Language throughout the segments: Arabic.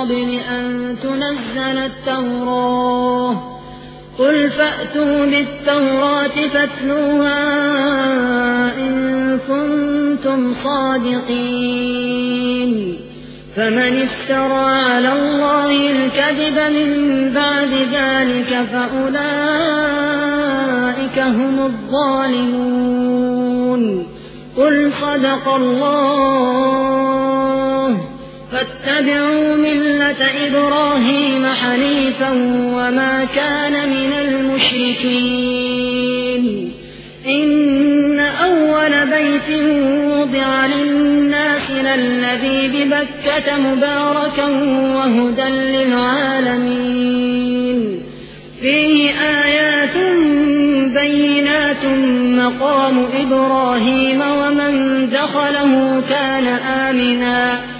قبل أن تنزل التوراة. قل فأتوا بالتوراة فاتلوها إن كنتم صادقين. فمن افترى على الله الكذب من بعد ذلك فأولئك هم الظالمون. قل صدق الله. فاتبعوا ملة إبراهيم حنيفا وما كان من المشركين. إن أول بيت وضع للناس للذي ببكة مباركا وهدى للعالمين. فيه آيات بينات مقام إبراهيم ومن دخله كان آمناً.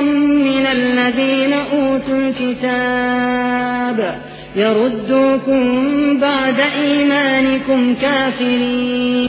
من الذين أوتوا الكتاب يردوكم بعد إيمانكم كافرين.